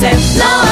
100%